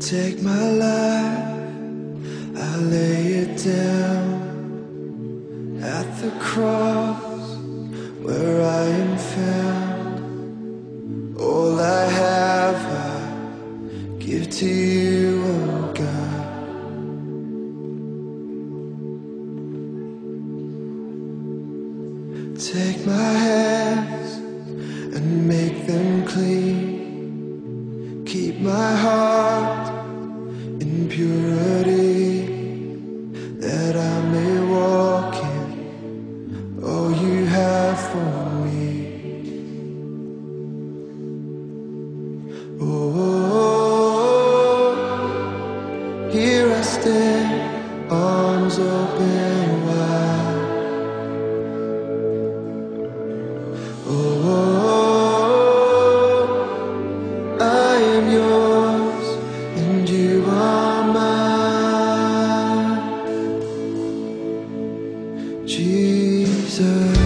Take my life, I lay it down at the cross where I am found. All I have, I give to you, oh God. Take my hands and make them clean. Oh, here I stand, arms open wide. Oh, I am yours and you are mine, Jesus.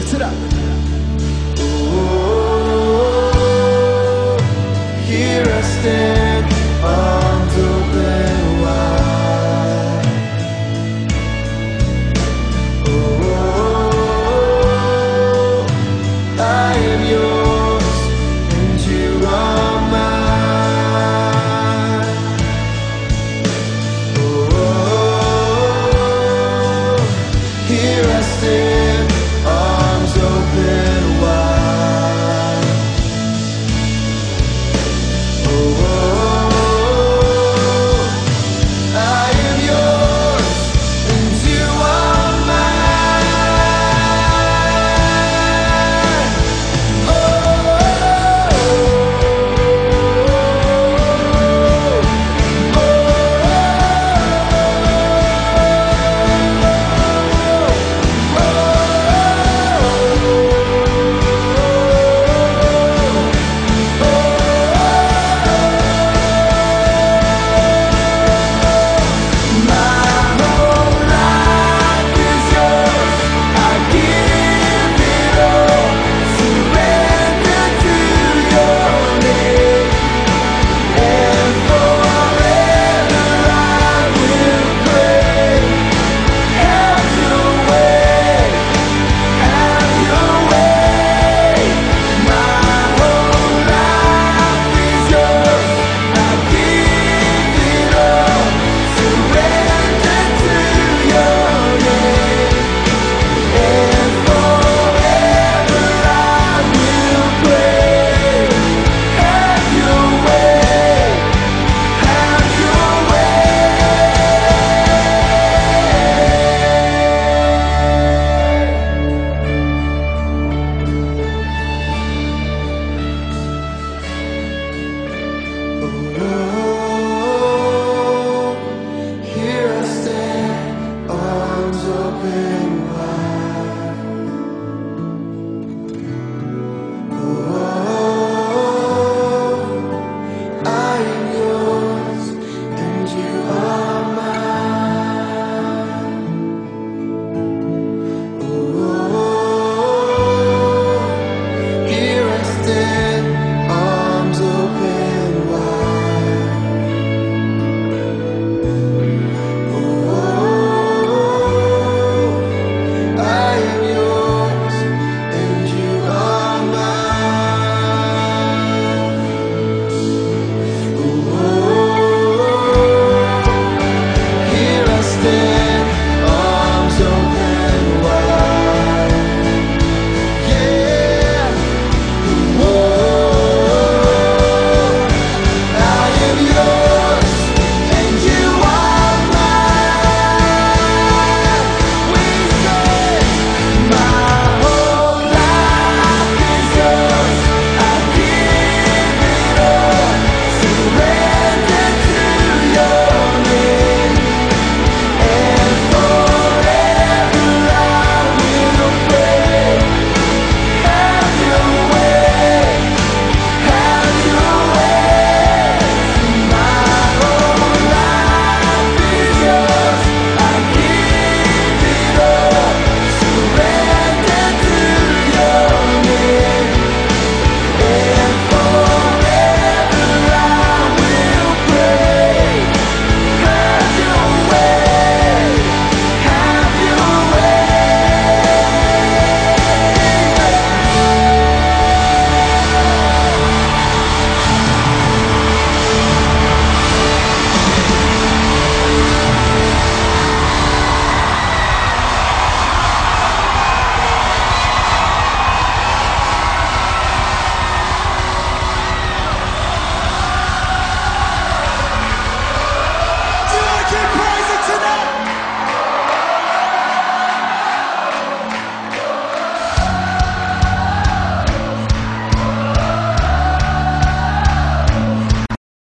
Lift it up.